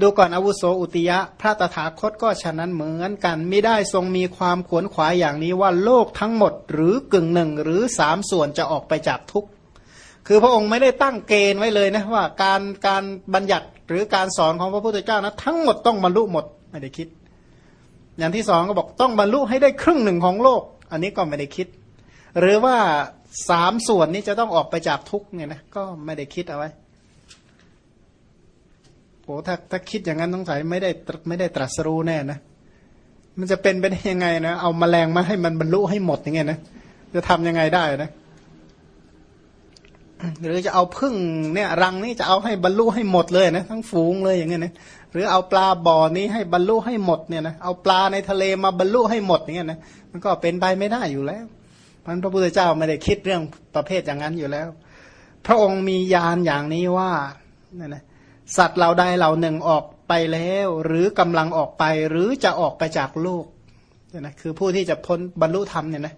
ดูก่อนอาวุโสอุติยะ พระตถาคตก็ฉะนั้นเหมือนกันไม่ได้ทรงมีความขวนขวายอย่างนี้ว่าโลกทั้งหมดหรือกึ่งหนึ่งหรือสามส่วนจะออกไปจากทุกข์คือพระองค์ไม่ได้ตั้งเกณฑ์ไว้เลยนะว่าการการบัญญัติหรือการสอนของพระพุทธเจ้านะทั้งหมดต้องบรรลุหมดไม่ได้คิด อย่างที่สองก็บอกต้องบรรลุให้ได้ครึ่งหนึ่งของโลก อันนี้ก็ไม่ได้คิด หรือว่าสามส่วนนี้จะต้องออกไปจากทุกเนี่ยนะก็ไม่ได้คิดเอาไว้ โอ้ถ้าถ้าคิดอย่างนั้นต้องใส่ไม่ได้ไม่ได้ตรัสรู้แน่นะมันจะเป็นไปได้ยังไงนะเอามาแมลงมาให้มันบรรลุให้หมดอย่างเงี้ยนะจะทำยังไงได้นะหรือจะเอาพึ่งเนี่ยรังนี้จะเอาให้บรรลุให้หมดเลยนะทั้งฝูงเลยอย่างเงี้ยนะหรือเอาปลาบ่อนี้ให้บรรลุให้หมดเนี่ยนะเอาปลาในทะเลมาบรรลุให้หมดอย่างเงี้ยนะมันก็เป็นไปไม่ได้อยู่แล้วมันพระพุทธเจ้าไม่ได้คิดเรื่องประเภทอย่างนั้นอยู่แล้ว พระองค์มียานอย่างนี้ว่าเนี่ยนะ สัตว์เราใดเหล่าหนึ่งออกไปแล้ว หรือกำลังออกไปหรือจะออกไปจากโลกเนี่ยนะคือผู้ที่จะพ้นบรรลุธรรมเนี่ยนะ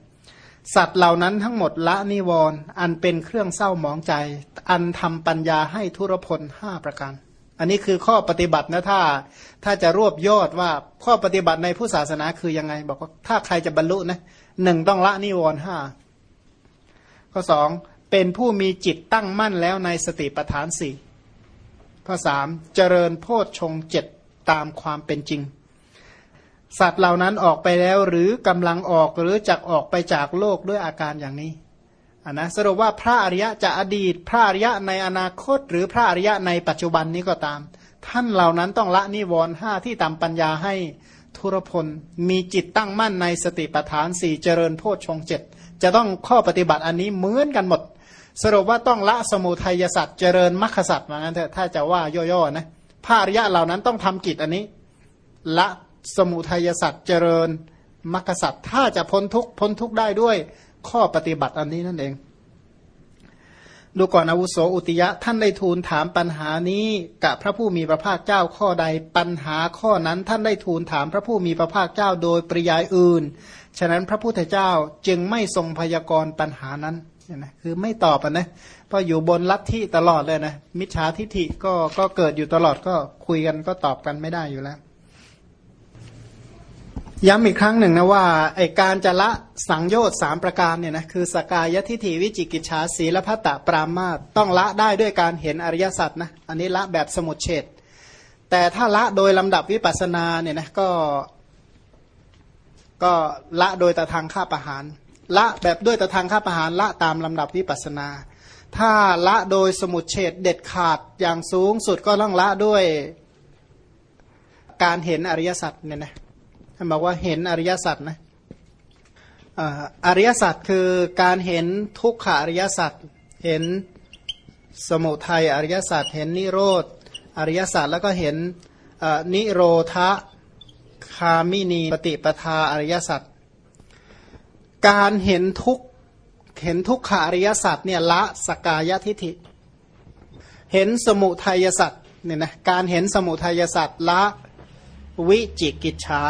สัตว์เหล่านั้นทั้งหมดละนิวรณ์อันเป็นเครื่องเศร้าหมองใจ อันทำปัญญาให้ทุรพลห้าประการ อันนี้คือข้อปฏิบัตินะถ้าถ้าจะรวบยอดว่าข้อปฏิบัติในผู้ศาสนาคือยังไง บอกว่าถ้าใครจะบรรลุนะหนึ่งต้องละนิวรณ์ห้าข้อสองเป็นผู้มีจิตตั้งมั่นแล้วในสติปัฏฐานสี่ ข้อสามเจริญโพชฌงเจ็ดตามความเป็นจริง สัตว์เหล่านั้นออกไปแล้วหรือกำลังออกหรือจะออกไปจากโลกด้วยอาการอย่างนี้นนะสรุปว่าพระอริยะจะอดีต พระอริยะในอนาคต หรือพระอริยะในปัจจุบันนี้ก็ตาม ท่านเหล่านั้นต้องละนิวรณ์ห้าที่ตามปัญญาให้ทุรพลมีจิตตั้งมั่นในสติปัฏฐานสี่เจริญโพชฌงเจ็ดจะต้องข้อปฏิบัติอันนี้เหมือนกันหมด สรุปว่าต้องละสมุทัยสัตว์เจริญมรรคสัตว์มือนกันเถอะถ้าจะว่าย่อๆนะพระอริยะเหล่านั้นต้องทำกิจอันนี้ ละสมุทัยสัตว์เจริญมรรคสัตว์ถ้าจะพ้นทุกพ้นทุกได้ด้วยข้อปฏิบัติอันนี้นั่นเอง ดูก่อนอาวุโสอุติยะท่านได้ทูลถามปัญหานี้กับพระผู้มีพระภาคเจ้าข้อใดปัญหาข้อนั้นท่านได้ทูลถามพระผู้มีพระภาคเจ้าโดยปริยายอื่น ฉะนั้นพระพุทธเจ้าจึงไม่ทรงพยากรณ์ปัญหานั้น นะคือไม่ตอบนะเพราะอยู่บนลัทธิตลอดเลยนะมิจฉาทิฐิก็ก็เกิดอยู่ตลอดก็คุยกันก็ตอบกันไม่ได้อยู่แล้ว ย้ำอีกครั้งหนึ่งนะว่าไอการจะละสังโยชน์สามประการเนี่ยนะคือสกายทิฐิวิจิกิจฉาสีและพัตตปรามาตต้องละได้ด้วยการเห็นอริยสัจนะอันนี้ละแบบสมุดเฉดแต่ถ้าละโดยลำดับวิปัสนาเนี่ยนะก็ ก็ละโดยตะทางข้าประหาร ละแบบด้วยตะทางข้าประหารละตามลำดับวิปัสนา ถ้าละโดยสมุดเฉดเด็ดขาดอย่างสูงสุดก็ต้องละด้วยการเห็นอริยสัจเนี่ยนะท่านบอกว่าเห็นอริยสัจนะอริยสัจคือการเห็นทุกขอริยสัจเห็นสมุทัยอริยสัจเห็นนิโรธอริยสัจแล้วก็เห็นนิโรธคามินีปฏิปทาอริยสัจ การเห็นทุกเห็นทุกขอริยสัจเนี่ยละสกายทิฐิ เห็นสมุทัยสัจเนี่ยนะการเห็นสมุทัยสัจละวิจิกิจฉา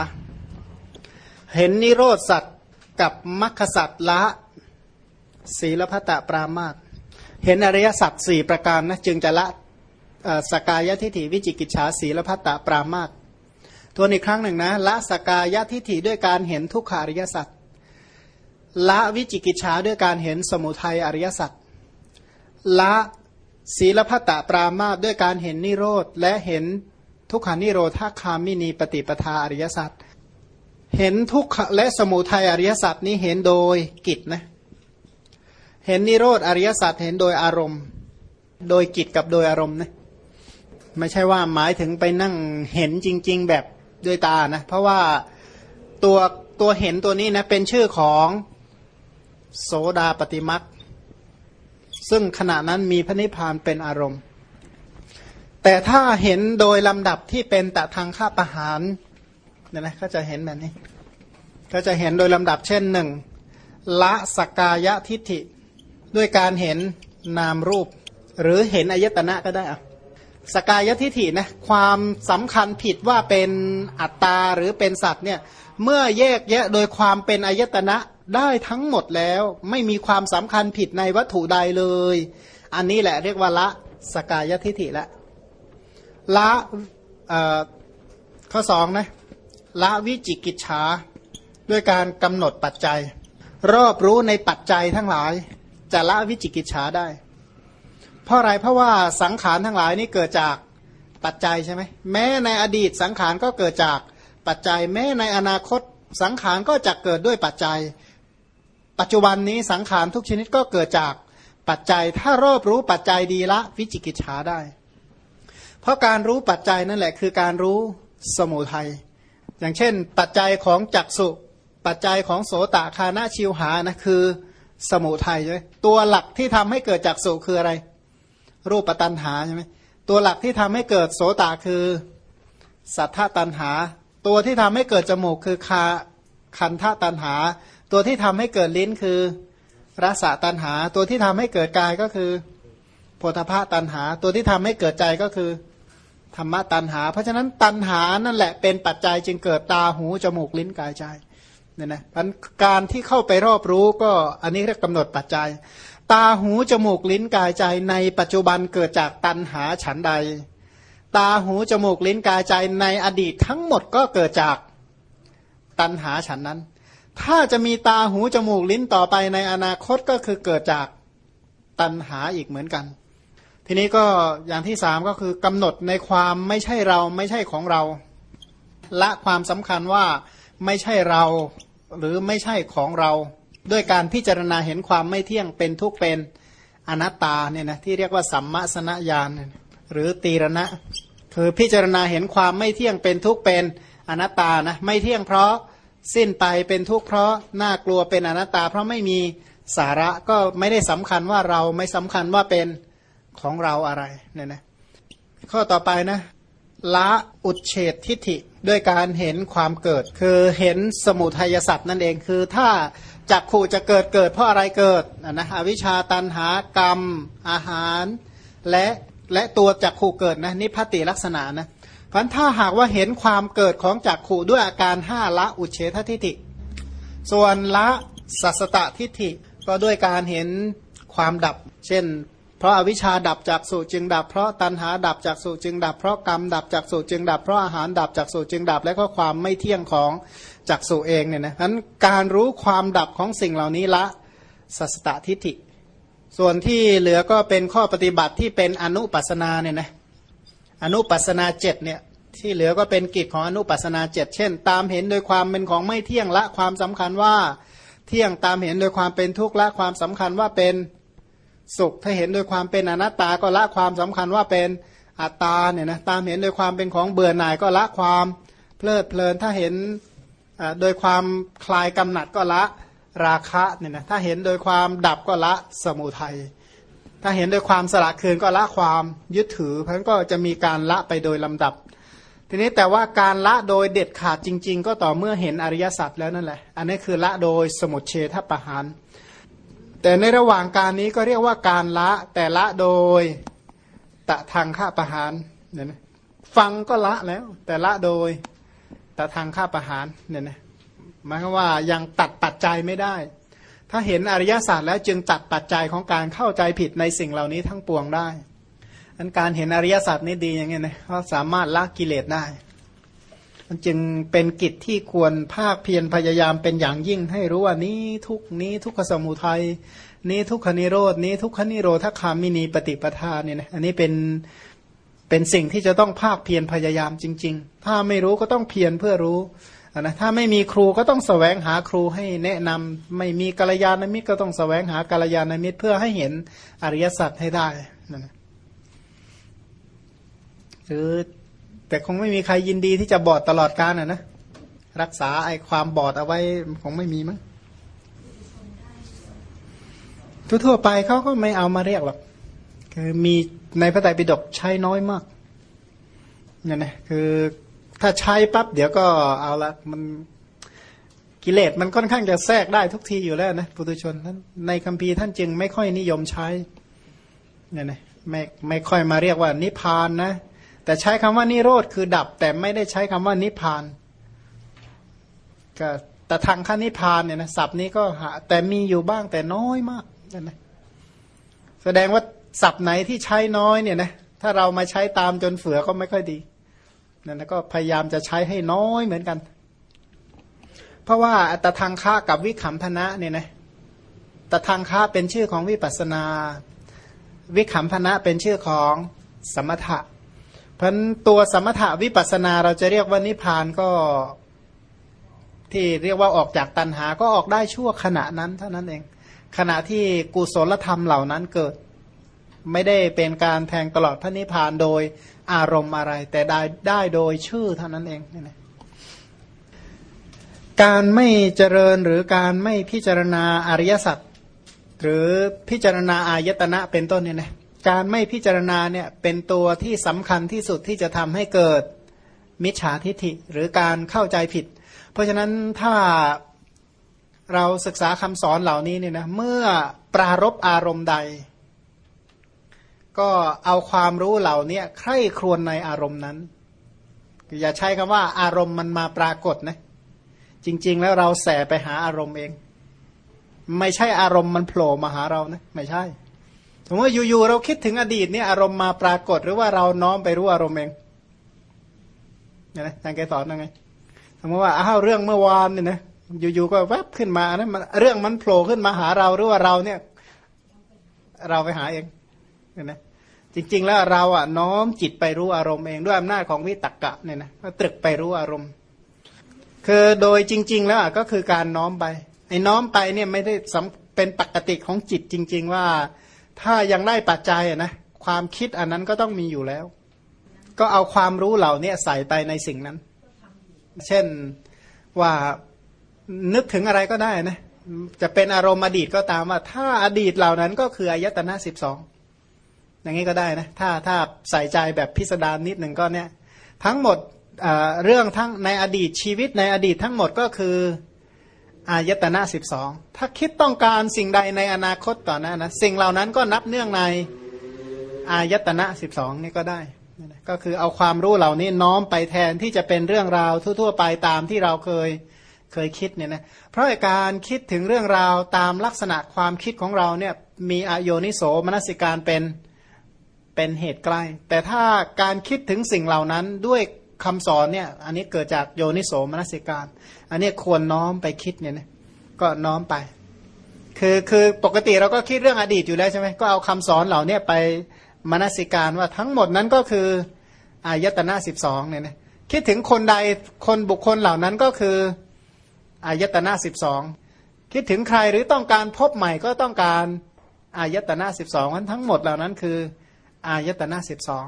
เห็นนิโรธสัตว์กับมรรคสัตว์ละศีลพัตตปรามาตเห็นอริยสัจสี่ประการนะจึงจะละสกายทิฐิวิจิกิจฉาศีลพัตตปรามาตตัวอีกครั้งหนึ่งนะละสกายทิฐิด้วยการเห็นทุกขาริยสัจ ละวิจิกิจฉาด้วยการเห็นสมุทัยอริยสัจละศีลพัตตปรามาด้วยการเห็นนิโรธและเห็นทุกขานิโรธาคามินีปฏิปทาอริยสัจเห็นทุกขและสมุทัยอริยสัจนี้เห็นโดยกิจนะเห็นนิโรธอริยสัจเห็นโดยอารมณ์ โดยกิจกับโดยอารมณ์นะไม่ใช่ว่าหมายถึงไปนั่งเห็นจริง ๆ แบบด้วยตานะเพราะว่าตัวตัวเห็นตัวนี้นะเป็นชื่อของ โสดาปฏิมักซึ่งขณะนั้นมีพระนิพพานเป็นอารมณ์ แต่ถ้าเห็นโดยลำดับที่เป็นแต่ทางข้าประหารเนี่ยนะก็จะเห็นแบบนี้ก็จะเห็นโดยลำดับเช่นหนึ่งละสกายะทิฏฐิ ด้วยการเห็นนามรูป หรือเห็นอายตนะก็ได้อะสกายทิฏฐินะความสำคัญผิดว่าเป็นอัตตาหรือเป็นสัตว์เนี่ยเมื่อแยกแยะโดยความเป็นอายตนะ ได้ทั้งหมดแล้วไม่มีความสำคัญผิดในวัตถุใดเลย อันนี้แหละเรียกว่าละสกายทิฐิละละข้อสองนะละวิจิกิจฉาด้วยการกำหนดปัจจัย รอบรู้ในปัจจัยทั้งหลาย จะละวิจิกิจฉาได้ เพราะอะไรเพราะว่าสังขารทั้งหลายนี่เกิดจากปัจจัยใช่ไหมแม้ในอดีตสังขารก็เกิดจากปัจจัย แม้ในอนาคตสังขารก็จะเกิดด้วยปัจจัย ปัจจุบันนี้สังขารทุกชนิดก็เกิดจากปัจจัย ถ้ารอบรู้ปัจจัยดีละวิจิกิจฉาได้ เพราะการรู้ปัจจัยนั่นแหละคือการรู้สมุทัย อย่างเช่น ปัจจัยของจักสุปัจจัยของโสตคานาชิวหานะคือสมุทัยใช่ไหมตัวหลักที่ทำให้เกิดจักสุคืออะไร รูปตันหาใช่ไหมตัวหลักที่ทำให้เกิดโสตคือ สัทธตันหา ตัวที่ทำให้เกิดจมูกคือคาคันธตันหา ตัวที่ทำให้เกิดลิ้นคือรสตันหา ตัวที่ทำให้เกิดกายก็คือโพธพาตันหา ตัวที่ทำให้เกิดใจก็คือธรรมะตันหา เพราะฉะนั้นตันหานั่นแหละเป็นปัจจัยจึงเกิดตาหูจมูกลิ้นกายใจเนี่ยนะการที่เข้าไปรอบรู้ก็อันนี้เรียกกำหนดปัจจัย ตาหูจมูกลิ้นกายใจ ในปัจจุบันเกิดจากตันหาฉันใด ตาหูจมูกลิ้นกายใจในอดีตทั้งหมดก็เกิดจากตันหาฉันนั้น ถ้าจะมีตาหูจมูกลิ้นต่อไปในอนาคตก็คือเกิดจากตันหาอีกเหมือนกัน ทีนี้ก็อย่างที่สามก็คือกำหนดในความไม่ใช่เราไม่ใช่ของเรา ละความสำคัญว่าไม่ใช่เราหรือไม่ใช่ของเรา ด้วยการพิจารณาเห็นความไม่เที่ยงเป็นทุกเป็นอนัตตาเนี่ยนะที่เรียกว่าสัมมาสนญาณหรือตีรณะ คือพิจารณาเห็นความไม่เที่ยงเป็นทุกเป็นอนัตตานะไม่เที่ยงเพราะ สิ้นไปเป็นทุกข์เพราะน่ากลัวเป็นอนัตตา เพราะไม่มีสาระก็ไม่ได้สำคัญว่าเราไม่สำคัญว่าเป็นของเราอะไรเนี่ยนะข้อต่อไปนะละอุดเฉดทิฏฐิด้วยการเห็นความเกิด คือเห็นสมุทัยสัตว์นั่นเองคือถ้าจักขู่จะเกิดเกิดเพราะอะไรเกิดนะอวิชาตันหากรรม อาหาร และและตัวจักขู่เกิดนะนิพพติลักษณะนะ พราะถ้าหากว่าเห็นความเกิดของจักขู่ด้วยอาการห้าละอุเฉททิฏฐิ ส่วนละสัสตตทิฏฐิก็ด้วยการเห็นความดับ เช่น เพราะอาวิชชาดับจากสุจึงดับ เพราะตันหาดับจากสุจึงดับ เพราะกรรมดับจากสุจึงดับ เพราะอาหารดับจากสุจึงดับ และก็ความไม่เที่ยงของจากสุเองเนี่ยนะนั้นการรู้ความดับของสิ่งเหล่านี้ละสัสตทิฏฐิ ส่วนที่เหลือก็เป็นข้อปฏิบัติที่เป็นอนุปัสนาเนี่ยนะ อนุปัสนาเจ็ดเนี่ยที่เหลือก็เป็นกิจของอนุปัสนาเจ็ดเช่น ตามเห็นโดยความเป็นของไม่เที่ยงละความสำคัญว่าเที่ยงตามเห็นโดยความเป็นทุกข์ละความสำคัญว่าเป็นสุข ถ้าเห็นโดยความเป็นอนัตตาก็ละความสำคัญว่าเป็นอัตตาเนี่ยนะตามเห็นโดยความเป็นของเบื่อหน่ายก็ละความเพลิดเพลินถ้าเห็นโดยความคลายกำหนัดก็ละราคะเนี่ยนะถ้าเห็นโดยความดับก็ละสมุทัย ถ้าเห็นโดยความสละคืนก็ละความยึดถือ เพราะนั้นก็จะมีการละไปโดยลำดับ ทีนี้แต่ว่าการละโดยเด็ดขาดจริง ๆ ก็ต่อเมื่อเห็นอริยสัจแล้วนั่นแหละ อันนี้คือละโดยสมุทเฉทประหาร แต่ในระหว่างการนี้ก็เรียกว่าการละแต่ละโดยตะทางฆ่าประหารเนี่ยนะฟังก็ละแล้ว แต่ละโดยตะทางฆ่าประหารเนี่ยนะหมายความว่ายังตัดปัจจัยไม่ได้ ถ้าเห็นอริยศาสตร์แล้วจึงตัดปัจจัยของการเข้าใจผิดในสิ่งเหล่านี้ทั้งปวงได้อันการเห็นอริยศาสตร์นี่ดีอย่างเงี้ยนะเขาสามารถละกิเลสได้มันจึงเป็นกิจที่ควรภาคเพียรพยายามเป็นอย่างยิ่งให้รู้ว่านี้ทุกนี้ทุกขสมุทัยนี้ทุกขนิโรดนี้ทุกขนิโรธคามินีปฏิปทาเนี่ยนะอันนี้เป็นเป็นสิ่งที่จะต้องภาคเพียรพยายามจริง ๆ ถ้าไม่รู้ก็ต้องเพียรเพื่อรู้ นะถ้าไม่มีครูก็ต้องสแสวงหาครูให้แนะนำไม่มีกัลยาณมิตรก็ต้องสแสวงหากัลยาณมิตรเพื่อให้เห็นอริยสัจให้ได้นะหรือแต่คงไม่มีใครยินดีที่จะบอดตลอดกาลอะนะรักษาไอ้ความบอดเอาไว้คงไม่มีมั้งทั่วไปเขาก็ไม่เอามาเรียกหรอกคือมีในพระไตรปิฎกใช้น้อยมากเนี่ยนะคือ ถ้าใช้ปั๊บเดี๋ยวก็เอาละมันกิเลสมันค่อนข้างจะแทรกได้ทุกทีอยู่แล้วนะปุถุชนท่านในคัมภีร์ท่านจึงไม่ค่อยนิยมใช้เนี่ยนะไม่ไม่ค่อยมาเรียกว่านิพานนะ แต่ใช้คำว่านิโรธคือดับ แต่ไม่ได้ใช้คำว่านิพานก็แต่ทางขั้นนิพานเนี่ยนะศัพท์นี้ก็หาแต่มีอยู่บ้างแต่น้อยมากนั่นนะแสดงว่าศัพท์ไหนที่ใช้น้อยเนี่ยนะถ้าเรามาใช้ตามจนเฟือก็ไม่ค่อยดี นั่นก็พยายามจะใช้ให้น้อยเหมือนกัน เพราะว่าตทางค่ากับวิขำพนะเนี่ยนะตทางค่าเป็นชื่อของวิปัสนา วิขำพนะเป็นชื่อของสมถะ เพราะตัวสมถะวิปัสนาเราจะเรียกว่านิพานก็ที่เรียกว่าออกจากตันหาก็ออกได้ชั่วขณะนั้นเท่านั้นเอง ขณะที่กุศลธรรมเหล่านั้นเกิด ไม่ได้เป็นการแทงตลอดพระนิพพานโดย อารมณ์อะไร แต่ได้ได้โดยชื่อเท่านั้นเองนี่นะการไม่เจริญหรือการไม่พิจารณาอริยสัจหรือพิจารณาอายตนะเป็นต้นเนี่ยนะการไม่พิจารณาเนี่ยเป็นตัวที่สำคัญที่สุดที่จะทำให้เกิดมิจฉาทิฐิหรือการเข้าใจผิด เพราะฉะนั้นถ้าเราศึกษาคำสอนเหล่านี้เนี่ยนะเมื่อปรารบอารมณ์ใด ก็เอาความรู้เหล่านี้ใคร่ครวญในอารมณ์นั้น อย่าใช้คำว่าอารมณ์มันมาปรากฏนะ จริง ๆ แล้วเราแสไปหาอารมณ์เอง ไม่ใช่อารมณ์มันโผล่มาหาเรานะ ไม่ใช่สมมติอยู่ๆเราคิดถึงอดีตเนี่ยอารมณ์มาปรากฏหรือว่าเราน้อมไปรู้อารมณ์เองเนี่ยนะทางแกสอนยังไงสมมติว่าอ้าวเรื่องเมื่อวานเนี่ยนะอยู่ๆก็แวบขึ้นมาอันนั้นเรื่องมันโผล่ขึ้นมาหาเราหรือว่าเราเนี่ย เราไปหาเอง เนี่ยนะจริง ๆ แล้วเราอะน้อมจิตไปรู้อารมณ์เองด้วยอำนาจของวิตกกะเนี่ยนะก็ตรึกไปรู้อารมณ์ คือโดยจริง ๆ แล้วก็คือการน้อมไปไอ้น้อมไปเนี่ยไม่ได้เป็นปกติของจิตจริง ๆ ว่า ถ้ายังได้ปัจจัยนะความคิดอันนั้นก็ต้องมีอยู่แล้ว ก็เอาความรู้เหล่านี้ใส่ไปในสิ่งนั้น เช่นว่านึกถึงอะไรก็ได้นะจะเป็นอารมณ์อดีตก็ตามว่า ถ้าอดีตเหล่านั้นก็คืออายตนะสิบสอง อย่างนี้ก็ได้นะถ้าถ้าใส่ใจแบบพิสดารนิดหนึ่งก็เนี่ยทั้งหมดเรื่องทั้งในอดีตชีวิตในอดีตทั้งหมดก็คืออายตนะสิบสองถ้าคิดต้องการสิ่งใดในอนาคตต่อหน้านะสิ่งเหล่านั้นก็นับเนื่องในอายตนะสิบสองนี่ก็ได้ ก็คือเอาความรู้เหล่านี้น้อมไปแทนที่จะเป็นเรื่องราวทั่ว ๆ ไปตามที่เราเคยเคยคิดเนี่ยนะเพราะการคิดถึงเรื่องราวตามลักษณะความคิดของเราเนี่ยมีอโยนิโสมนสิการเป็น เป็นเหตุใกล้ แต่ถ้าการคิดถึงสิ่งเหล่านั้นด้วยคำสอนเนี่ย อันนี้เกิดจากโยนิโสมนสิการ อันนี้ควรน้อมไปคิดเนี่ยนะก็น้อมไป คือคือปกติเราก็คิดเรื่องอดีตอยู่แล้วใช่ไหมก็เอาคำสอนเหล่านี้ไปมนสิการว่าทั้งหมดนั้นก็คืออายตนะสิบสองเนี่ยนะคิดถึงคนใดคนบุคคลเหล่านั้นก็คืออายตนะสิบสองคิดถึงใครหรือต้องการพบใหม่ก็ต้องการอายตนะสิบสองทั้งหมดเหล่านั้นคือ อายตนะสิบสอง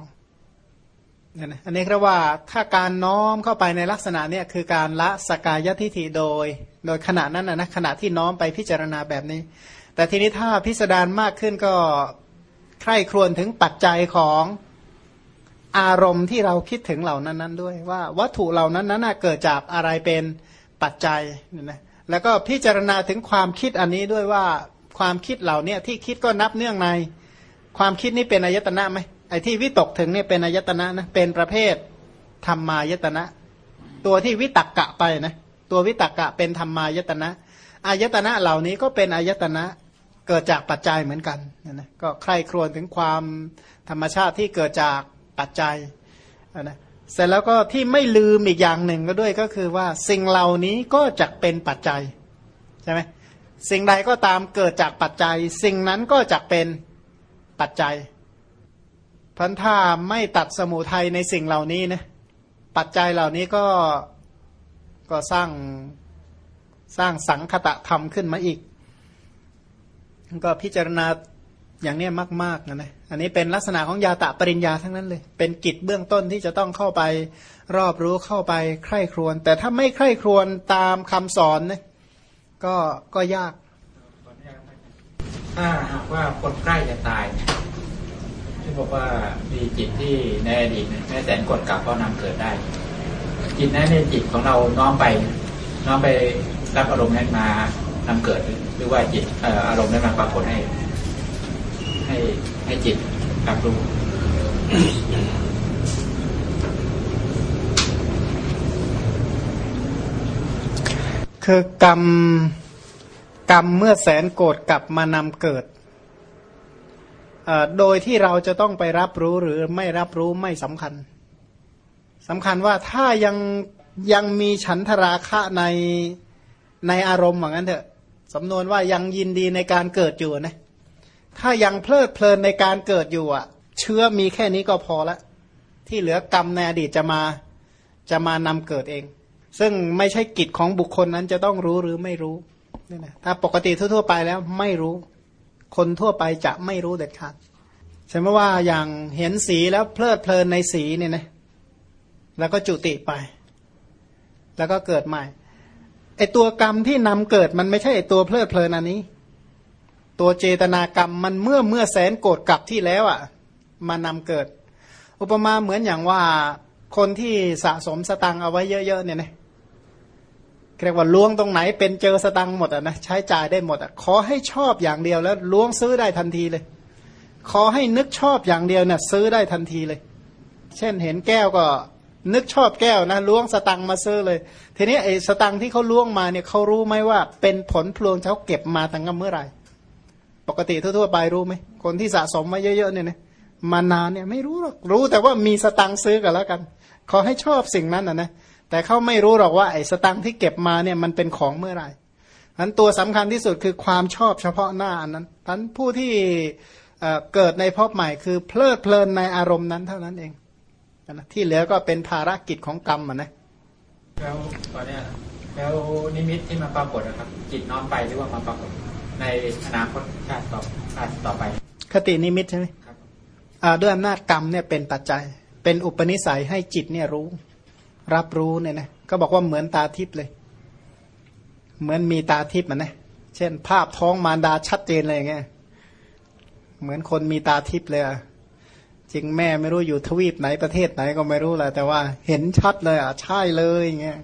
นี่ยอันนี้เรียกว่าถ้าการน้อมเข้าไปในลักษณะเนี้ยคือการละสกายทิฐิโดย โดยขณะนั้นนะขณะที่น้อมไปพิจารณาแบบนี้ แต่ทีนี้ถ้าพิสดารมากขึ้นก็ใคร่ครวญถึงปัจจัยของอารมณ์ที่เราคิดถึงเหล่านั้นนั้นด้วยว่าวัตถุเหล่านั้นนั้นเกิดจากอะไรเป็นปัจจัยเนี่ยนะแล้วก็พิจารณาถึงความคิดอันนี้ด้วยว่าความคิดเหล่านี้ที่คิดก็นับเนื่องใน ความคิดนี้เป็นอายตนะไหมไอ้ที่วิตกถึงเนี่ยเป็นอายตนะนะเป็นประเภทธรรมายตนะ ตัวที่วิตักกะไปนะตัววิตักกะเป็นธรรมายตนะอายตนะเหล่านี้ก็เป็นอายตนะเกิดจากปัจจัยเหมือนกันนะก็ใคร่ครวญถึงความธรรมชาติที่เกิดจากปัจจัยนะเสร็จแล้วก็ที่ไม่ลืมอีกอย่างหนึ่งก็ด้วยก็คือว่าสิ่งเหล่านี้ก็จะเป็นปัจจัยใช่ไหมสิ่งใดก็ตามเกิดจากปัจจัย สิ่งนั้นก็จะเป็น ปัจจัยพันถ้าไม่ตัดสมุทัยในสิ่งเหล่านี้นะปัจจัยเหล่านี้ก็ก็สร้างสร้างสังคตะธรรมขึ้นมาอีก ก็พิจารณาอย่างนี้มากๆนะนะอันนี้เป็นลักษณะของยาตะปริญญาทั้งนั้นเลย เป็นกิจเบื้องต้นที่จะต้องเข้าไปรอบรู้เข้าไปใคร่ครวญแต่ถ้าไม่ใคร่ครวญตามคำสอนนะก็ก็ยาก ถ้าหากว่าคนใกล้จะตายเนี่ยที่บอกว่ามีจิตที่ในอดีตแม้แต่กดกลับก็นำเกิดได้ จิตนั้นในจิตของเราน้อมไป น้อมไปรับอารมณ์นั้นมานำเกิด หรือว่าจิตอารมณ์นั้นมาปรากฏให้ ให้ให้จิตรับรู้คือกรรม กรรมเมื่อแสนโกรธกลับมานำเกิด โดยที่เราจะต้องไปรับรู้หรือไม่รับรู้ไม่สำคัญสำคัญว่าถ้ายังยังมีฉันทราคะในในอารมณ์เหมือนกันเถอะสำนวนว่ายังยินดีในการเกิดอยู่นะถ้ายังเพลิดเพลินในการเกิดอยู่อะ เชื้อมีแค่นี้ก็พอละ ที่เหลือกรรมในอดีตจะมาจะมานำเกิดเอง ซึ่งไม่ใช่กิจของบุคคลนั้นจะต้องรู้หรือไม่รู้ นี่นะถ้าปกติทั่ว ๆ ไปแล้วไม่รู้ คนทั่วไปจะไม่รู้เด็ดขาดใช่ไหมว่าอย่างเห็นสีแล้วเพลิดเพลินในสีเนี่ยนะแล้วก็จุติไป แล้วก็เกิดใหม่ไอตัวกรรมที่นำเกิดมันไม่ใช่ไอตัวเพลิดเพลินอันนี้ ตัวเจตนากรรมมันเมื่อเมื่อแสนโกรธกลับที่แล้วอะ่ะ มานำเกิด อุปมาเหมือนอย่างว่าคนที่สะสมสตังเอาไว้เยอะๆเนี่ยนะ เรียกว่าล้วงตรงไหนเป็นเจอสตังหมดอะนะใช้จ่ายได้หมดอะขอให้ชอบอย่างเดียวแล้วล้วงซื้อได้ทันทีเลย ขอให้นึกชอบอย่างเดียวเนี่ยซื้อได้ทันทีเลย เช่นเห็นแก้วก็นึกชอบแก้วนะล้วงสตังมาซื้อเลย ทีนี้ไอ้สตังที่เขาล้วงมาเนี่ยเขารู้ไหมว่า เป็นผลพลวงเขาเก็บมาตั้งแต่เมื่อไหร่ปกติทั่วๆไปรู้ไหมคนที่สะสมมาเยอะๆเนี่ยนะมานานเนี่ยไม่รู้หรอกรู้แต่ว่ามีสตังซื้อกันแล้วกัน ขอให้ชอบสิ่งนั้นนะนะ แต่เขาไม่รู้หรอกว่าไอ้สตังที่เก็บมาเนี่ยมันเป็นของเมื่อไหร่นั้นตัวสำคัญที่สุดคือความชอบเฉพาะหน้าอันนั้นท่านผู้ที่เกิดในภพใหม่คือเพลิดเพลินในอารมณ์นั้นเท่านั้นเองนะที่เหลือก็เป็นภารกิจของกรรมอะนะแล้วตอนนี้แล้วนิมิตที่มาปรากฏนะครับ จิตน้อมไปหรือว่ามาปรากฏในอนาคตชาติต่อชาติต่อไป คตินิมิตใช่ไหมครับด้วยอำนาจกรรมเนี่ยเป็นปัจจัย เป็นอุปนิสัยให้จิตเนี่ยรู้ รับรู้เนี่ยนะก็บอกว่าเหมือนตาทิพย์เลย เหมือนมีตาทิพย์มันนะเช่น ภาพท้องมารดาชัดเจนเลยไงเหมือนคนมีตาทิพย์เลยอะจริงแม่ไม่รู้อยู่ทวีปไหนประเทศไหนก็ไม่รู้แหละแต่ว่าเห็นชัดเลยอะใช่เลยเงี้ย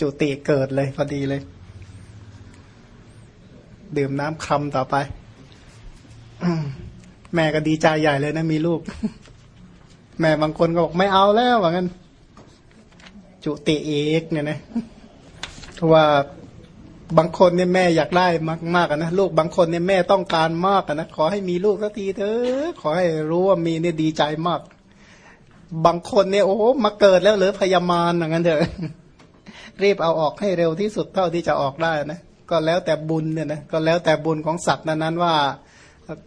จุติเกิดเลยพอดีเลย ดื่มน้ำคำต่อไปแม่ก็ดีใจใหญ่เลยนะมีลูก แม่บางคนก็บอกไม่เอาแล้วว่างั้น จุติเอกเนี่ยนะเพราะว่าบางคนเนี่ยแม่อยากได้มากมากนะลูกบางคนเนี่ยแม่ต้องการมากนะขอให้มีลูกสักทีเถอะขอให้รู้ว่ามีเนี่ยดีใจมาก บางคนเนี่ยโอ้มาเกิดแล้วหรือพยามารอย่างนั้นเถอะรีบเอาออกให้เร็วที่สุดเท่าที่จะออกได้นะก็แล้วแต่บุญเนี่ยนะก็แล้วแต่บุญของสัตว์นั้นว่า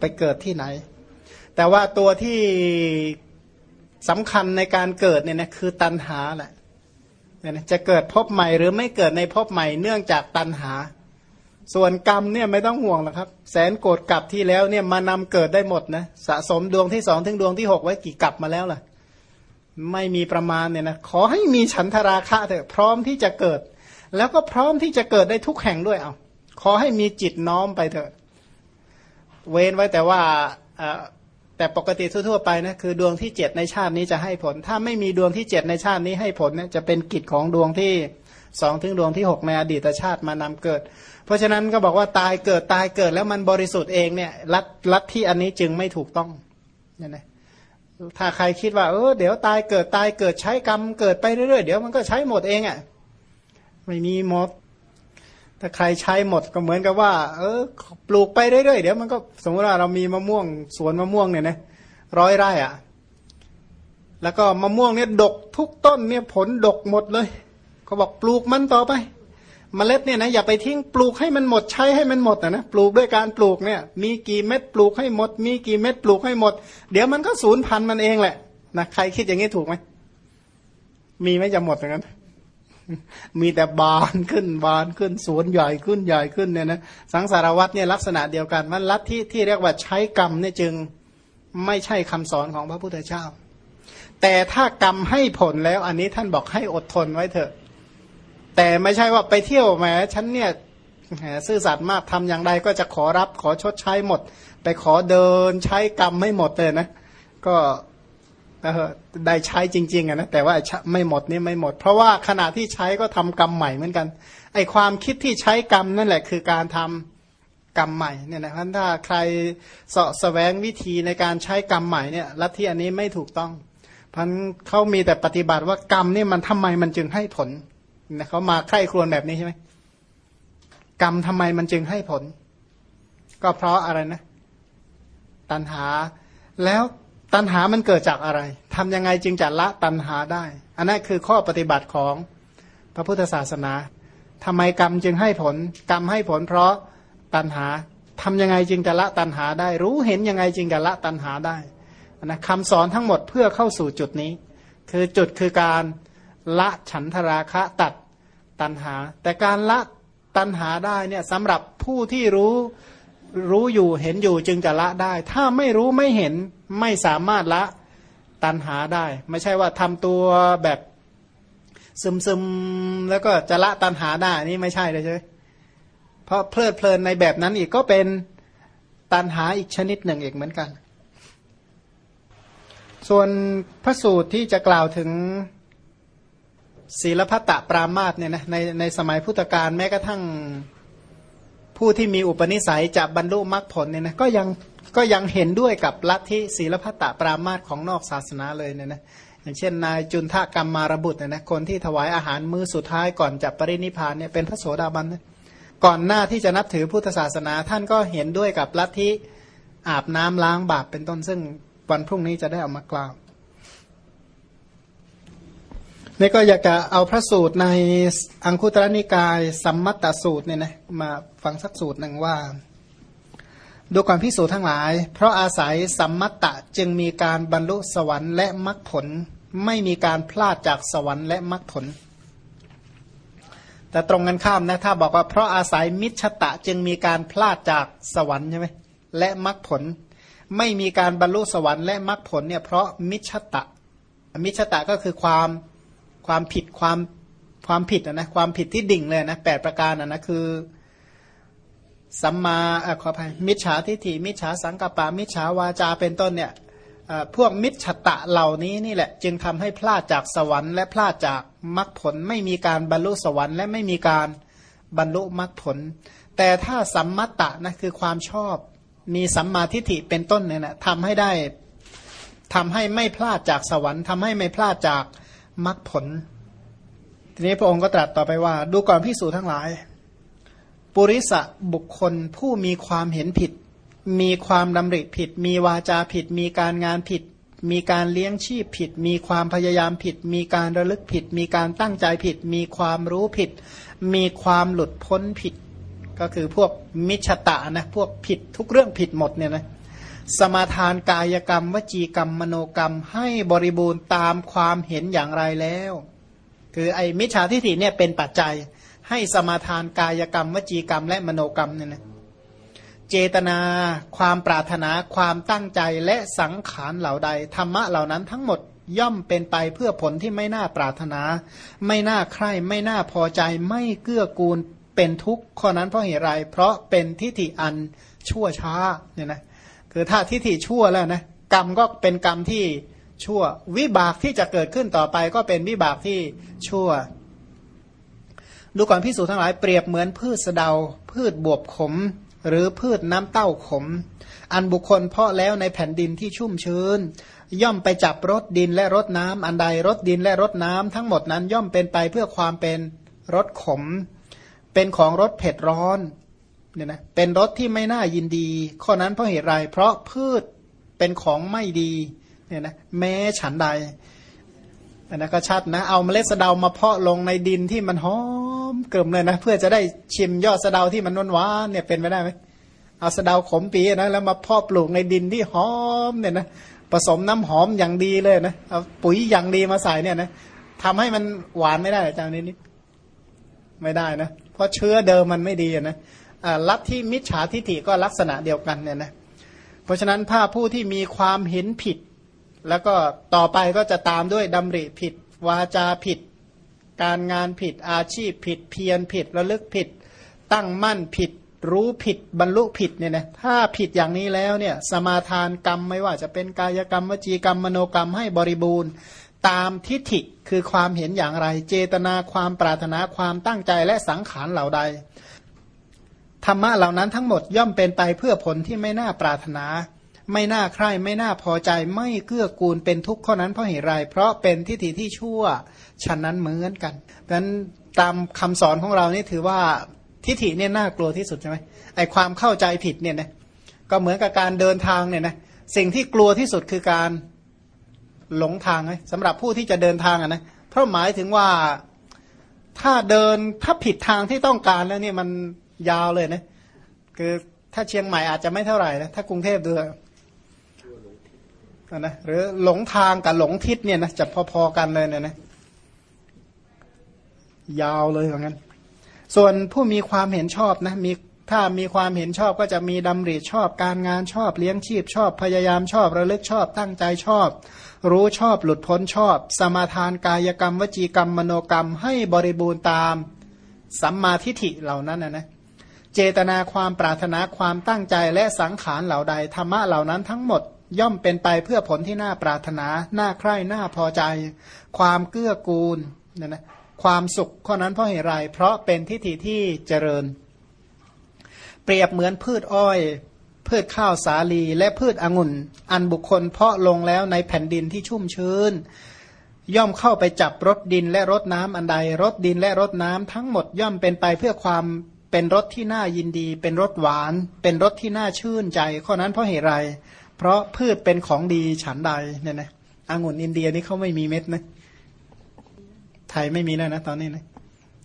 ไปเกิดที่ไหน แต่ว่าตัวที่สำคัญในการเกิดเนี่ยนะคือตัณหาแหละ จะเกิดพบใหม่หรือไม่เกิดในพบใหม่เนื่องจากตัณหา ส่วนกรรมเนี่ยไม่ต้องห่วงหรอกครับ แสนโกรธกลับที่แล้วเนี่ยมานำเกิดได้หมดนะสะสมดวงที่สองถึงดวงที่หกไว้กี่กลับมาแล้วล่ะ ไม่มีประมาณเนี่ยนะขอให้มีฉันทราคะเถอะพร้อมที่จะเกิด แล้วก็พร้อมที่จะเกิดได้ทุกแห่งด้วยเอาขอให้มีจิตน้อมไปเถอะ เว้นไว้แต่ว่า แต่ปกติทั่วๆไปนะคือดวงที่เจ็ดในชาตินี้จะให้ผล ถ้าไม่มีดวงที่เจ็ดในชาตินี้ให้ผลเนี่ยจะเป็นกิจของดวงที่สองถึงดวงที่หกในอดีตชาติมานำเกิด เพราะฉะนั้นก็บอกว่าตายเกิดตายเกิดแล้วมันบริสุทธิ์เองเนี่ยรัดรัดที่อันนี้จึงไม่ถูกต้องเนี่ยนะถ้าใครคิดว่าเออเดี๋ยวตายเกิดตายเกิดใช้กรรมเกิดไปเรื่อยๆเดี๋ยวมันก็ใช้หมดเองอะ่ะไม่มีหมด ถ้าใครใช้หมดก็เหมือนกับว่า เออ ปลูกไปเรื่อยๆเดี๋ยวมันก็สมมติว่าเรามีมะม่วงสวนมะม่วงเนี่ยนะร้อยไร่อะ่ะแล้วก็มะม่วงเนี่ยดกทุกต้นเนี่ยผลดกหมดเลยเขาบอกปลูกมันต่อไปมเมล็ดเนี่ยนะอย่าไปทิ้งปลูกให้มันหมดใช้ให้มันหมดนะนะปลูกด้วยการปลูกเนี่ย มีกี่เม็ดปลูกให้หมด มีกี่เม็ดปลูกให้หมด เดี๋ยวมันก็สูญพันธุ์มันเองแหละนะใครคิดอย่างนี้ถูกไหมมีไหมจะหมดอย่างนั้น มีแต่บานขึ้นบานขึ้นสวนใหญ่ขึ้นใหญ่ขึ้นเนี่ยนะสังสารวัตเนี่ยลักษณะเดียวกันมันลัทธิที่เรียกว่าใช้กรรมเนี่ยจึงไม่ใช่คำสอนของพระพุทธเจ้า แต่ถ้ากรรมให้ผลแล้วอันนี้ท่านบอกให้อดทนไว้เถอะ แต่ไม่ใช่ว่าไปเที่ยวแหมฉันเนี่ยซื่อสัตย์มากทำอย่างใดก็จะขอรับขอชดใช้หมด ไปขอเดินใช้กรรมให้หมดเลยนะ ก็ ได้ใช้จริงๆนะแต่ว่าไม่หมดนี่ไม่หมด เพราะว่าขณะที่ใช้ก็ทำกรรมใหม่เหมือนกันไอความคิดที่ใช้กรรมนั่นแหละคือการทำกรรมใหม่เนี่ยนะถ้าใครเสาะแสวงวิธีในการใช้กรรมใหม่เนี่ยลัทธิอันนี้ไม่ถูกต้องพันเขามีแต่ปฏิบัติว่ากรรมนี่มันทำไมมันจึงให้ผลนะเขามาใคร่ครวญแบบนี้ใช่ไหมกรรมทำไมมันจึงให้ผล ก็เพราะอะไรนะ ตัณหาแล้ว ตัณหามันเกิดจากอะไรทำยังไงจึงจะละตัณหาได้ อันนั้นคือข้อปฏิบัติของพระพุทธศาสนาทำไมกรรมจึงให้ผล กรรมให้ผล เพราะตัณหาทำยังไงจึงจะละตัณหาได้ รู้เห็นยังไงจึงจะละตัณหาได้นะคำสอนทั้งหมดเพื่อเข้าสู่จุดนี้ คือจุดคือการละฉันทราคะตัดตัณหา แต่การละตัณหาได้เนี่ยสำหรับผู้ที่รู้ รู้อยู่เห็นอยู่จึงจะละได้ ถ้าไม่รู้ไม่เห็นไม่สามารถละตัณหาได้ ไม่ใช่ว่าทำตัวแบบซึมซึมแล้วก็จะละตัณหาได้นี่ไม่ใช่เลยใช่ไหมเพราะเพลิดเพลินในแบบนั้นอีกก็เป็นตัณหาอีกชนิดหนึ่งอีกเหมือนกัน ส่วนพระสูตรที่จะกล่าวถึงศีลพัตตปรามาสเนี่ยนะในในสมัยพุทธกาลแม้กระทั่ง ผู้ที่มีอุปนิสัยจะบรรลุมรรคผลเนี่ยนะก็ยังก็ยังเห็นด้วยกับลัทธิศีลพัตตปรามาสของนอกศาสนาเลยเนี่ยนะอย่างเช่น นายจุนทากรรมมารบุตรเนี่ยนะคนที่ถวายอาหารมื้อสุดท้ายก่อนจะปรินิพานเนี่ยเป็นพระโสดาบันนะก่อนหน้าที่จะนับถือพุทธศาสนา ท่านก็เห็นด้วยกับลัทธิอาบน้ำล้างบาปเป็นต้นซึ่งวันพรุ่งนี้จะได้เอามากล่าว นี่ก็อยากจะเอาพระสูตรในอังคุตรนิกายสัมมัตตสูตรเนี่ยนะมาฟังสักสูตรหนึ่งว่าดูก่อนพิสูจน์ทั้งหลาย เพราะอาศัยสัมมัตตะจึงมีการบรรลุสวรรค์และมรรคผล ไม่มีการพลาดจากสวรรค์และมรรคผล แต่ตรงกันข้ามนะถ้าบอกว่าเพราะอาศัยมิชตะจึงมีการพลาดจากสวรรค์ใช่ไหมและมรรคผล ไม่มีการบรรลุสวรรค์และมรรคผลเนี่ยเพราะมิชตะมิชตะก็คือความ ความผิดความความผิดนะความผิดที่ดิ่งเลยนะแปดประการนะนะคือสัมมาอขออภัยมิจฉาทิฏฐิมิจฉาสังกัปปะ มิจฉาวาจาเป็นต้นเนี่ยพวกมิจฉตะเหล่านี้นี่แหละ จึงทำให้พลาดจากสวรรค์และพลาดจากมรรคผล ไม่มีการบรรลุสวรรค์และไม่มีการบรรลุมรรคผล แต่ถ้าสัมมัตตะนะคือความชอบมีสัมมาทิฏฐิเป็นต้นเนี่ยนะทำให้ได้ทำให้ไม่พลาดจากสวรรค์ทำให้ไม่พลาดจาก มรรคผล ทีนี้พระองค์ก็ตรัสต่อไปว่า ดูก่อนพิสูจทั้งหลาย ปุริสะบุคคลผู้มีความเห็นผิด มีความดำริผิด มีวาจาผิด มีการงานผิด มีการเลี้ยงชีพผิด มีความพยายามผิด มีการระลึกผิด มีการตั้งใจผิด มีความรู้ผิด มีความหลุดพ้นผิด ก็คือพวกมิชตะนะพวกผิดทุกเรื่องผิดหมดเนี่ยนะ สมาทานกายกรรม วจีกรรม มโนกรรม ให้บริบูรณ์ตามความเห็นอย่างไรแล้ว คือไอ้มิจฉาทิฏฐิเนี่ยเป็นปัจจัย ให้สมาทานกายกรรม วจีกรรม และมโนกรรมเนี่ยนะเจตนา ความปรารถนาความตั้งใจและสังขารเหล่าใดธรรมะเหล่านั้นทั้งหมดย่อมเป็นไปเพื่อผลที่ไม่น่าปรารถนา ไม่น่าใคร่ไม่น่าพอใจไม่เกื้อกูลเป็นทุกข์ข้อนั้นเพราะเหตุไรเพราะเป็นทิฏฐิอันชั่วช้าเนี่ยนะ คือถ้าทิฏฐิชั่วแล้วนะกรรมก็เป็นกรรมที่ชั่ว วิบากที่จะเกิดขึ้นต่อไปก็เป็นวิบากที่ชั่ว ดูก่อนพิสูจน์ทั้งหลายเปรียบเหมือนพืชเสดา พืชบวบขม หรือพืชน้ำเต้าขม อันบุคคลเพาะแล้วในแผ่นดินที่ชุ่มชื้น ย่อมไปจับรถดินและรถน้ำอันใดรถดินและรถน้ำทั้งหมดนั้นย่อมเป็นไปเพื่อความเป็นรถขม เป็นของรถเผ็ดร้อน เนี่ยนะเป็นรสที่ไม่น่ายินดี ข้อนั้นเพราะเหตุไรเพราะพืชเป็นของไม่ดีเนี่ยนะแม้ฉันใดอันนั้นก็ชัดนะ เอาเมล็ดสะเดามาเพาะลงในดินที่มันหอมเกลิมเลยนะ เพื่อจะได้ชิมยอดสะเดาที่มันนวลหวานเนี่ยเป็นไปได้ไหมเอาสะเดาขมปีนะแล้วมาเพาะปลูกในดินที่หอมเนี่ยนะผสมน้ำหอมอย่างดีเลยนะเอาปุ๋ยอย่างดีมาใส่เนี่ยนะทำให้มันหวานไม่ได้อาจารย์นิดไม่ได้นะเพราะเชื้อเดิมมันไม่ดีนะ ลัทธิมิจฉาทิฏฐิก็ลักษณะเดียวกันเนี่ยนะเพราะฉะนั้นถ้าผู้ที่มีความเห็นผิด แล้วก็ต่อไปก็จะตามด้วยดำริผิด วาจาผิด การงานผิดอาชีพผิด เพียรผิดระลึกผิด ตั้งมั่นผิด รู้ผิดบรรลุผิดเนี่ยนะถ้าผิดอย่างนี้แล้วเนี่ยสมาทานกรรมไม่ว่าจะเป็นกายกรรมวจีกรรมมโนกรรมให้บริบูรณ์ตามทิฏฐิคือความเห็นอย่างไร เจตนาความปรารถนาความตั้งใจและสังขารเหล่าใด ธรรมะเหล่านั้นทั้งหมดย่อมเป็นไปเพื่อผลที่ไม่น่าปรารถนา ไม่น่าใคร่ไม่น่าพอใจไม่เกื้อกูลเป็นทุกข์ข้อนั้นเพราะเหตุไรเพราะเป็นทิฏฐิที่ชั่วฉะนั้นเหมือนกันดังนั้นตามคำสอนของเรานี่ถือว่าทิฏฐิเนี่ยน่ากลัวที่สุดใช่ไหมไอความเข้าใจผิดเนี่ยนะก็เหมือนกับการเดินทางเนี่ยนะสิ่งที่กลัวที่สุดคือการหลงทางไงสำหรับผู้ที่จะเดินทางอะนะเพราะหมายถึงว่าถ้าเดินถ้าผิดทางที่ต้องการแล้วเนี่ยมัน ยาวเลยนะคือถ้าเชียงใหม่อาจจะไม่เท่าไหร่นะถ้ากรุงเทพดูนะหรือหลงทางกับหลงทิศเนี่ยนะจะพอๆกันเลยเนี่ยนะยาวเลยอย่างนั้นส่วนผู้มีความเห็นชอบนะมีถ้ามีความเห็นชอบก็จะมีดำริชอบ การงานชอบเลี้ยงชีพชอบ พยายามชอบระลึกชอบตั้งใจชอบ รู้ชอบหลุดพ้นชอบ สมาทานกายกรรม วจีกรรมมโนกรรมให้บริบูรณ์ตามสัมมาทิฏฐิเหล่านั้นนะนะ เจตนาความปรารถนาความตั้งใจและสังขารเหล่าใดธรรมะเหล่านั้นทั้งหมดย่อมเป็นไปเพื่อผลที่น่าปรารถนา น่าใคร่ น่าพอใจ ความเกื้อกูลเนี่ยนะความสุขข้อนั้นเพราะเหตุไรเพราะเป็นทิฏฐิที่เจริญ เปรียบเหมือนพืชอ้อย พืชข้าวสาลี และพืชองุ่น อันบุคคลเพาะลงแล้วในแผ่นดินที่ชุ่มชื้น ย่อมเข้าไปจับรถดินและรถน้ำอันใดรถดินและรถน้ำทั้งหมดย่อมเป็นไปเพื่อความ เป็นรถที่น่ายินดี เป็นรถหวาน เป็นรถที่น่าชื่นใจ ข้อนั้นเพราะเหตุไร เพราะพืชเป็นของดีฉันใดเนี่ยนะองุ่นอินเดียนี่เขาไม่มีเม็ดนะไทยไม่มีแล้วนะตอนนี้นะ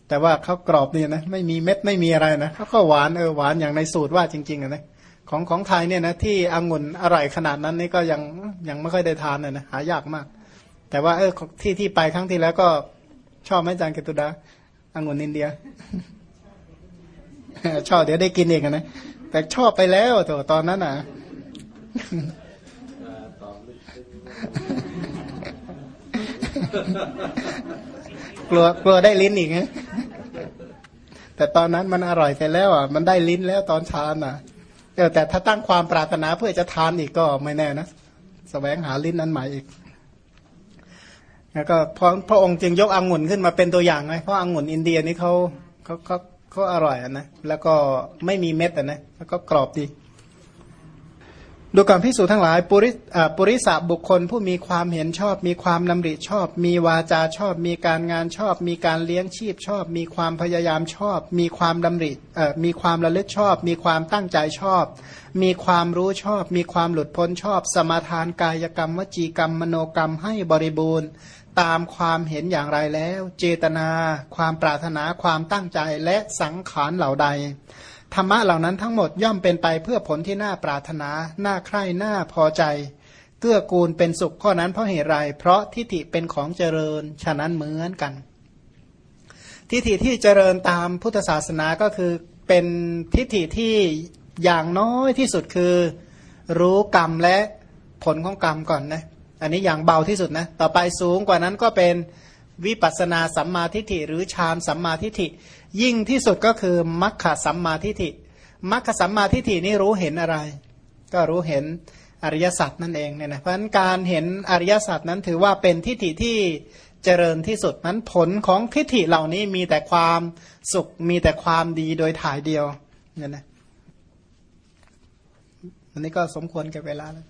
แต่ว่าเขากรอบเนี่ยนะไม่มีเม็ดไม่มีอะไรนะเขาก็หวานเออหวานอย่างในสูตรว่าจริงๆนะของของไทยเนี่ยนะที่องุ่นอร่อยขนาดนั้นนี่ก็ยังยังไม่ค่อยได้ทานเลยนะหายากมาก แต่ว่าเออที่ที่ไปครั้งที่แล้วก็ชอบไหมจางเกตุดาองุ่นอินเดีย ชอบเดี๋ยวได้กินเองนะแต่ชอบไปแล้วตัวตอนนั้นอะกลัวกลัวได้ลิ้นอีกไงแต่ตอนนั้นมันอร่อยไปแล้วอะมันได้ลิ้นแล้วตอนทานอะแต่ถ้าตั้งความปรารถนาเพื่อจะทานอีกก็ไม่แน่นะสแสวงหาลิ้นนั้นใหม่อีกแล้วก็พระพระองค์จึงยกองุ่นขึ้นมาเป็นตัวอย่างไงเพราะองุ่นอินเดียนี่เขาเขาเขา เขาอร่อยนะ แล้วก็ไม่มีเม็ดนะแล้วก็กรอบดี ดูก่อนพิสูจทั้งหลายปุริปุริสะบุคคลผู้มีความเห็นชอบ มีความนำริชอบ มีวาจาชอบ มีการงานชอบ มีการเลี้ยงชีพชอบ มีความพยายามชอบ มีความดำริมีความระลึกชอบ มีความตั้งใจชอบ มีความรู้ชอบ มีความหลุดพ้นชอบ สมาทานกายกรรม วจีกรรม มโนกรรมให้บริบูรณ์ ตามความเห็นอย่างไรแล้ว เจตนา ความปรารถนาความตั้งใจและสังขารเหล่าใดธรรมะเหล่านั้นทั้งหมดย่อมเป็นไปเพื่อผลที่น่าปรารถนา น่าใคร่น่าพอใจ เกื้อกูลเป็นสุขข้อนั้นเพราะเหตุไร เพราะทิฏฐิเป็นของเจริญ ฉะนั้นเหมือนกัน ทิฏฐิที่เจริญตามพุทธศาสนาก็คือเป็นทิฏฐิที่อย่างน้อยที่สุดคือ รู้กรรมและผลของกรรมก่อนนะ อันนี้อย่างเบาที่สุดนะ ต่อไปสูงกว่านั้นก็เป็นวิปัสนาสัมมาทิฏฐิหรือฌานสัมมาทิฏฐิ ยิ่งที่สุดก็คือมัคคสัมมาทิฏฐิมัคคสัมมาทิฏฐินี่รู้เห็นอะไร ก็รู้เห็นอริยสัจนั่นเองเนี่ยนะเพราะฉะนั้นการเห็นอริยสัจนั้นถือว่าเป็นทิฏฐิที่เจริญที่สุดนั้นผลของทิฏฐิเหล่านี้มีแต่ความสุขมีแต่ความดีโดยถ่ายเดียวเนี่ยนะอันนี้ก็สมควรกับเวลาแล้ว